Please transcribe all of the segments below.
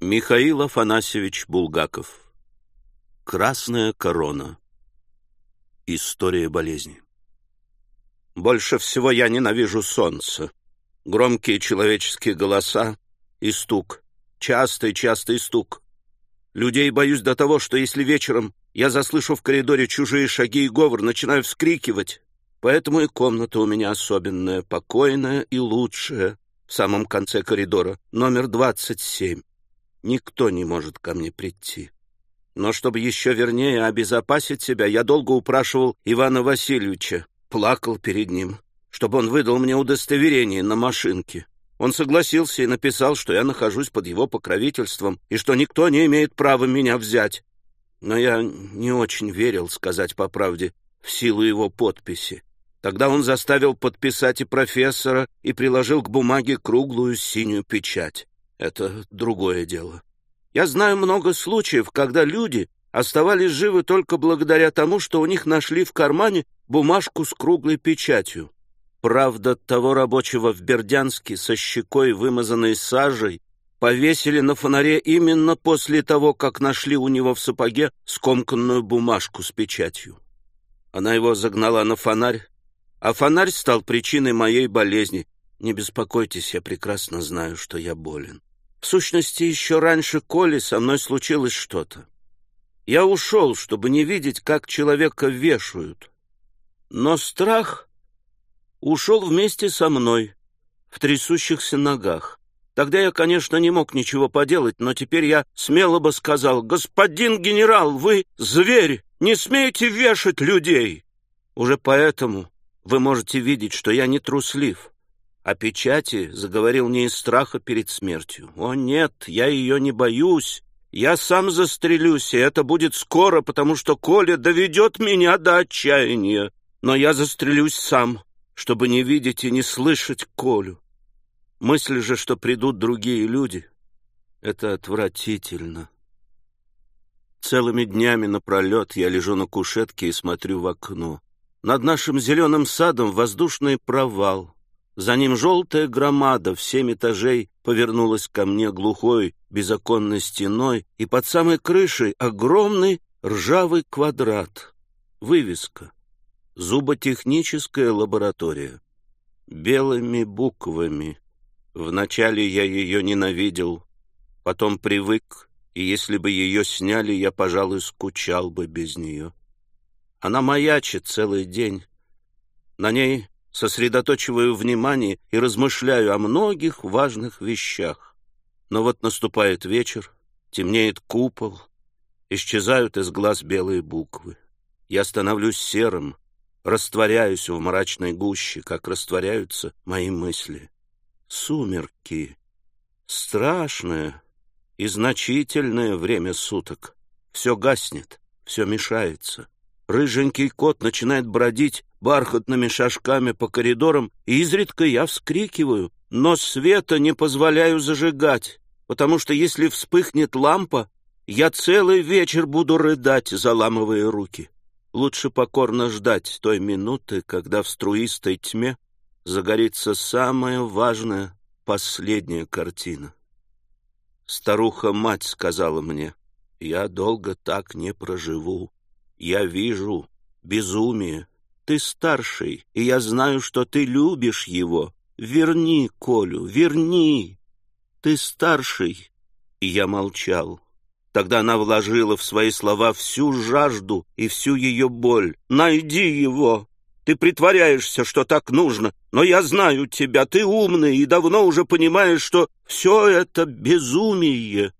Михаил Афанасьевич Булгаков. Красная корона. История болезни. Больше всего я ненавижу солнце. Громкие человеческие голоса и стук. Частый-частый стук. Людей боюсь до того, что если вечером я заслышу в коридоре чужие шаги и говор, начинаю вскрикивать. Поэтому и комната у меня особенная, покойная и лучшая, в самом конце коридора, номер двадцать семь никто не может ко мне прийти. Но чтобы еще вернее обезопасить себя, я долго упрашивал Ивана Васильевича, плакал перед ним, чтобы он выдал мне удостоверение на машинке. Он согласился и написал, что я нахожусь под его покровительством и что никто не имеет права меня взять. Но я не очень верил, сказать по правде, в силу его подписи. Тогда он заставил подписать и профессора и приложил к бумаге круглую синюю печать это другое дело. Я знаю много случаев, когда люди оставались живы только благодаря тому, что у них нашли в кармане бумажку с круглой печатью. Правда, того рабочего в Бердянске со щекой, вымазанной сажей, повесили на фонаре именно после того, как нашли у него в сапоге скомканную бумажку с печатью. Она его загнала на фонарь, а фонарь стал причиной моей болезни. Не беспокойтесь, я прекрасно знаю, что я болен. В сущности, еще раньше Коли со мной случилось что-то. Я ушел, чтобы не видеть, как человека вешают. Но страх ушел вместе со мной, в трясущихся ногах. Тогда я, конечно, не мог ничего поделать, но теперь я смело бы сказал, «Господин генерал, вы зверь, не смейте вешать людей!» Уже поэтому вы можете видеть, что я не труслив. О печати заговорил не из страха перед смертью. «О, нет, я ее не боюсь. Я сам застрелюсь, и это будет скоро, потому что Коля доведет меня до отчаяния. Но я застрелюсь сам, чтобы не видеть и не слышать Колю. Мысль же, что придут другие люди, это отвратительно. Целыми днями напролет я лежу на кушетке и смотрю в окно. Над нашим зеленым садом воздушный провал — за ним желтая громада в семь этажей повернулась ко мне глухой, безоконной стеной, и под самой крышей огромный ржавый квадрат. Вывеска. Зуботехническая лаборатория. Белыми буквами. Вначале я ее ненавидел, потом привык, и если бы ее сняли, я, пожалуй, скучал бы без нее. Она маячит целый день. На ней сосредоточиваю внимание и размышляю о многих важных вещах. Но вот наступает вечер, темнеет купол, исчезают из глаз белые буквы. Я становлюсь серым, растворяюсь в мрачной гуще, как растворяются мои мысли. Сумерки. Страшное и значительное время суток. Все гаснет, все мешается. Рыженький кот начинает бродить бархатными шажками по коридорам, и изредка я вскрикиваю, но света не позволяю зажигать, потому что если вспыхнет лампа, я целый вечер буду рыдать, заламывая руки. Лучше покорно ждать той минуты, когда в струистой тьме загорится самая важная, последняя картина. Старуха-мать сказала мне, я долго так не проживу. Я вижу безумие. Ты старший, и я знаю, что ты любишь его. Верни Колю, верни. Ты старший. И я молчал. Тогда она вложила в свои слова всю жажду и всю ее боль. «Найди его! Ты притворяешься, что так нужно, но я знаю тебя, ты умный и давно уже понимаешь, что все это безумие.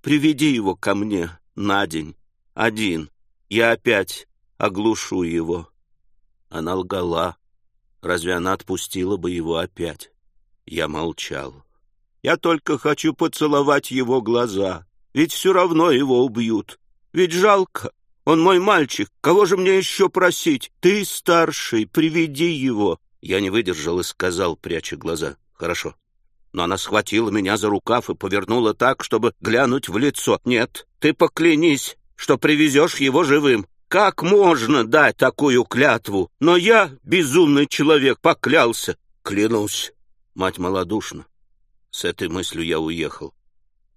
Приведи его ко мне на день, один, я опять оглушу его. Она лгала. Разве она отпустила бы его опять? Я молчал. Я только хочу поцеловать его глаза. Ведь все равно его убьют. Ведь жалко. Он мой мальчик. Кого же мне еще просить? Ты старший, приведи его. Я не выдержал и сказал, пряча глаза. Хорошо. Но она схватила меня за рукав и повернула так, чтобы глянуть в лицо. Нет, ты поклянись, что привезешь его живым. Как можно дать такую клятву? Но я, безумный человек, поклялся. Клянусь, мать малодушна. С этой мыслью я уехал.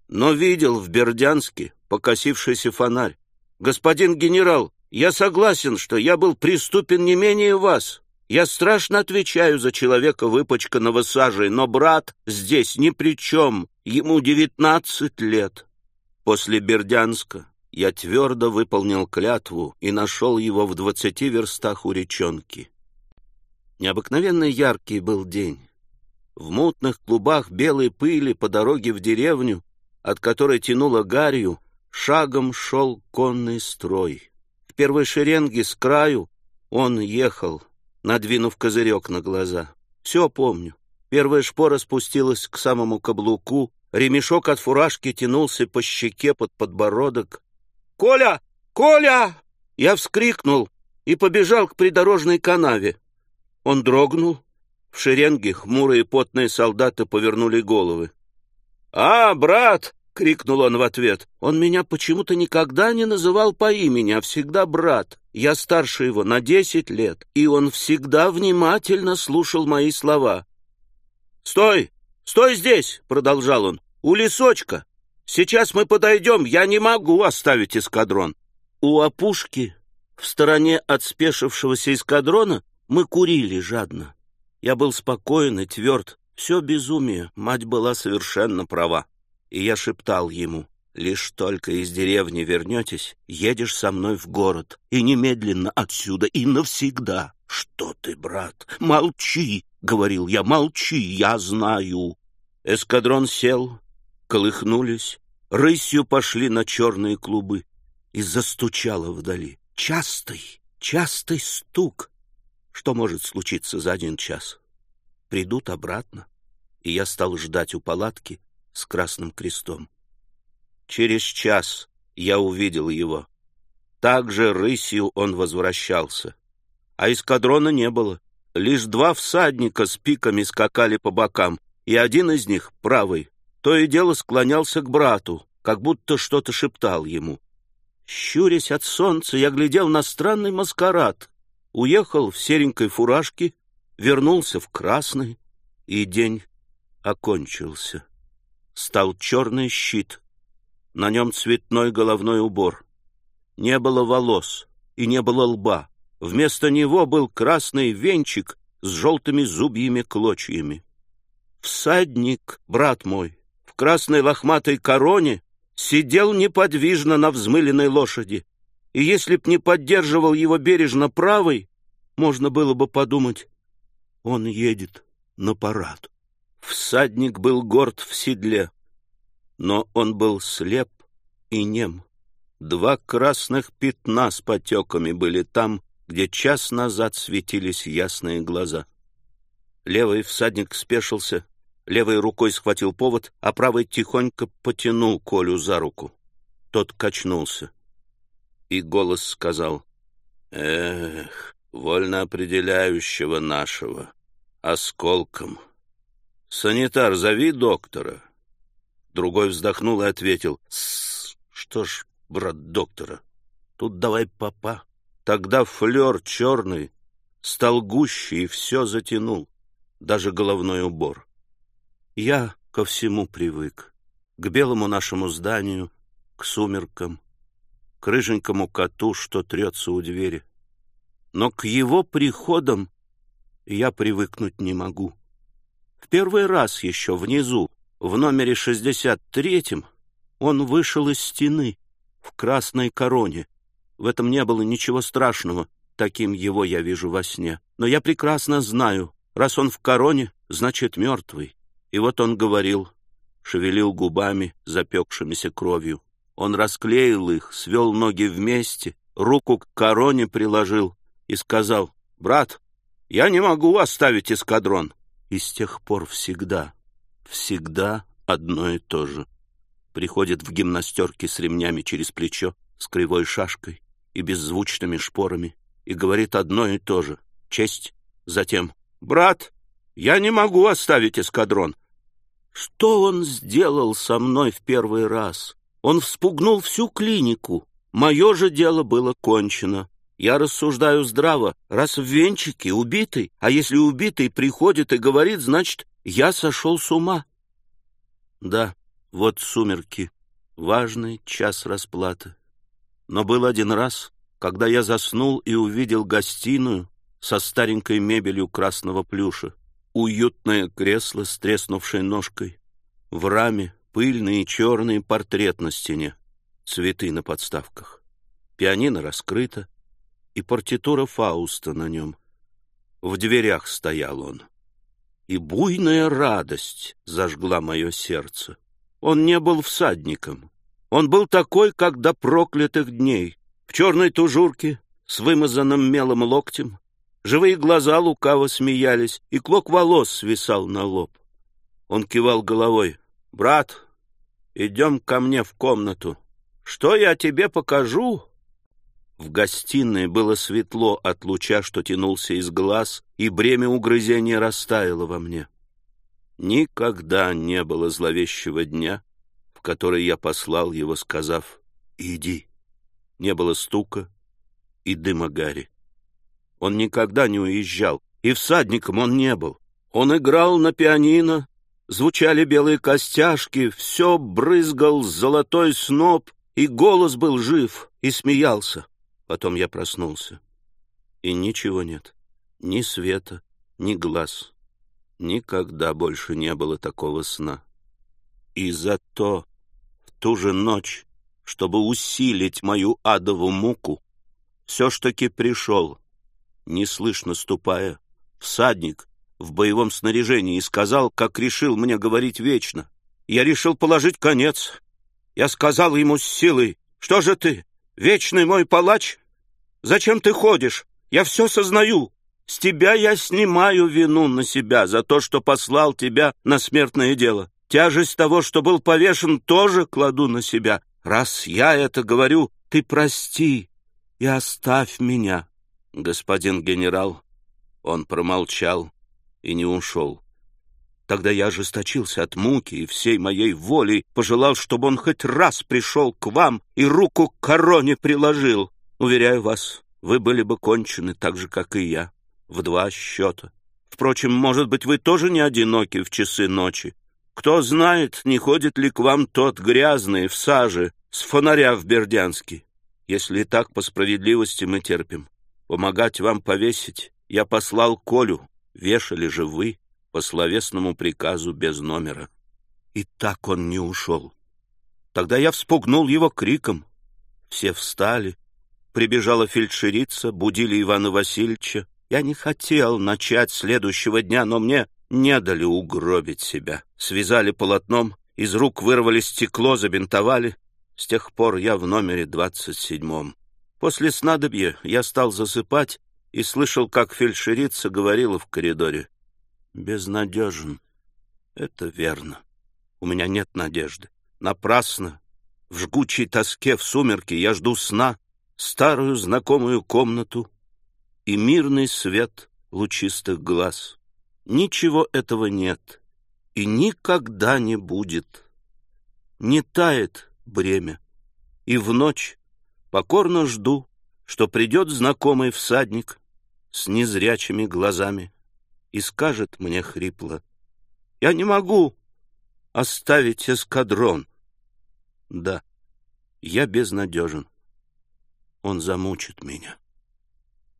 но видел в Бердянске покосившийся фонарь. Господин генерал, я согласен, что я был преступен не менее вас. Я страшно отвечаю за человека, выпачканного сажей, но брат здесь ни при чем. Ему девятнадцать лет. После Бердянска я твердо выполнил клятву и нашел его в двадцати верстах у речонки. Необыкновенно яркий был день. В мутных клубах белой пыли по дороге в деревню, от которой тянуло гарью, шагом шел конный строй. В первой шеренге с краю он ехал, надвинув козырек на глаза. Все помню. Первая шпора спустилась к самому каблуку, ремешок от фуражки тянулся по щеке под подбородок. «Коля! Коля!» Я вскрикнул и побежал к придорожной канаве. Он дрогнул. В шеренге хмурые потные солдаты повернули головы. «А, брат!» — крикнул он в ответ. Он меня почему-то никогда не называл по имени, а всегда брат. Я старше его на десять лет, и он всегда внимательно слушал мои слова. «Стой! Стой здесь!» — продолжал он. «У лесочка! Сейчас мы подойдем, я не могу оставить эскадрон!» У опушки, в стороне от спешившегося эскадрона, мы курили жадно. Я был спокоен и тверд. Все безумие, мать была совершенно права. И я шептал ему, «Лишь только из деревни вернетесь, едешь со мной в город, и немедленно отсюда, и навсегда». «Что ты, брат? Молчи!» — говорил я, «молчи, я знаю». Эскадрон сел, колыхнулись, рысью пошли на черные клубы и застучало вдали. Частый, частый стук. Что может случиться за один час? Придут обратно, и я стал ждать у палатки с красным крестом. Через час я увидел его. Так же рысью он возвращался. А эскадрона не было. Лишь два всадника с пиками скакали по бокам, и один из них, правый, то и дело склонялся к брату, как будто что-то шептал ему. Щурясь от солнца, я глядел на странный маскарад. Уехал в серенькой фуражке, вернулся в красной, и день окончился. Стал черный щит, на нем цветной головной убор. Не было волос и не было лба. Вместо него был красный венчик с желтыми зубьями клочьями. Всадник, брат мой, в красной лохматой короне сидел неподвижно на взмыленной лошади, и если б не поддерживал его бережно правой, можно было бы подумать, он едет на парад. Всадник был горд в седле, но он был слеп и нем. Два красных пятна с потеками были там, где час назад светились ясные глаза. Левый всадник спешился, левой рукой схватил повод, а правой тихонько потянул Колю за руку. Тот качнулся. И голос сказал, «Эх, вольно определяющего нашего, осколком. Санитар, зови доктора». Другой вздохнул и ответил, «С, что ж, брат доктора, тут давай папа». Тогда флер черный стал гуще и все затянул, даже головной убор. Я ко всему привык. К белому нашему зданию, к сумеркам, к рыженькому коту, что трется у двери. Но к его приходам я привыкнуть не могу. В первый раз еще внизу, в номере 63-м, он вышел из стены в красной короне. В этом не было ничего страшного, таким его я вижу во сне. Но я прекрасно знаю, раз он в короне, значит мертвый. И вот он говорил, шевелил губами, запекшимися кровью. Он расклеил их, свел ноги вместе, руку к короне приложил и сказал, «Брат, я не могу оставить эскадрон». И с тех пор всегда, всегда одно и то же. Приходит в гимнастерке с ремнями через плечо, с кривой шашкой и беззвучными шпорами, и говорит одно и то же. Честь, затем, «Брат, я не могу оставить эскадрон. Что он сделал со мной в первый раз? Он вспугнул всю клинику. Мое же дело было кончено. Я рассуждаю здраво. Раз в венчике убитый, а если убитый приходит и говорит, значит, я сошел с ума. Да, Вот сумерки, важный час расплаты. Но был один раз, когда я заснул и увидел гостиную со старенькой мебелью красного плюша, уютное кресло с треснувшей ножкой, в раме пыльный и черный портрет на стене, цветы на подставках. Пианино раскрыто, и партитура Фауста на нем. В дверях стоял он. И буйная радость зажгла мое сердце. Он не был всадником. Он был такой, как до проклятых дней, в черной тужурке, с вымазанным мелом локтем. Живые глаза лукаво смеялись, и клок волос свисал на лоб. Он кивал головой. «Брат, идем ко мне в комнату. Что я тебе покажу?» В гостиной было светло от луча, что тянулся из глаз, и бремя угрызения растаяло во мне. Никогда не было зловещего дня, в который я послал его, сказав «Иди». Не было стука и дыма гари. Он никогда не уезжал, и всадником он не был. Он играл на пианино, звучали белые костяшки, все брызгал золотой сноп, и голос был жив, и смеялся. Потом я проснулся. И ничего нет. Ни света, ни глаз. Никогда больше не было такого сна. И зато в ту же ночь, чтобы усилить мою адову муку, все ж таки пришел, неслышно ступая, всадник в боевом снаряжении и сказал, как решил мне говорить вечно. Я решил положить конец. Я сказал ему с силой, что же ты, Вечный мой палач? Зачем ты ходишь? Я все сознаю. С тебя я снимаю вину на себя за то, что послал тебя на смертное дело. Тяжесть того, что был повешен, тоже кладу на себя. Раз я это говорю, ты прости и оставь меня. Господин генерал, он промолчал и не ушел. Тогда я ожесточился от муки и всей моей воли, пожелал, чтобы он хоть раз пришел к вам и руку к короне приложил. Уверяю вас, вы были бы кончены так же, как и я, в два счета. Впрочем, может быть, вы тоже не одиноки в часы ночи. Кто знает, не ходит ли к вам тот грязный в саже с фонаря в Бердянске. Если так, по справедливости мы терпим. Помогать вам повесить я послал Колю, вешали же вы по словесному приказу без номера. И так он не ушел. Тогда я вспугнул его криком. Все встали. Прибежала фельдшерица, будили Ивана Васильевича. Я не хотел начать следующего дня, но мне не дали угробить себя. Связали полотном, из рук вырвали стекло, забинтовали. С тех пор я в номере двадцать седьмом. После снадобья я стал засыпать и слышал, как фельдшерица говорила в коридоре безнадежен. Это верно. У меня нет надежды. Напрасно. В жгучей тоске в сумерки я жду сна, старую знакомую комнату и мирный свет лучистых глаз. Ничего этого нет и никогда не будет. Не тает бремя, и в ночь покорно жду, что придет знакомый всадник с незрячими глазами и скажет мне хрипло, «Я не могу оставить эскадрон». Да, я безнадежен. Он замучит меня.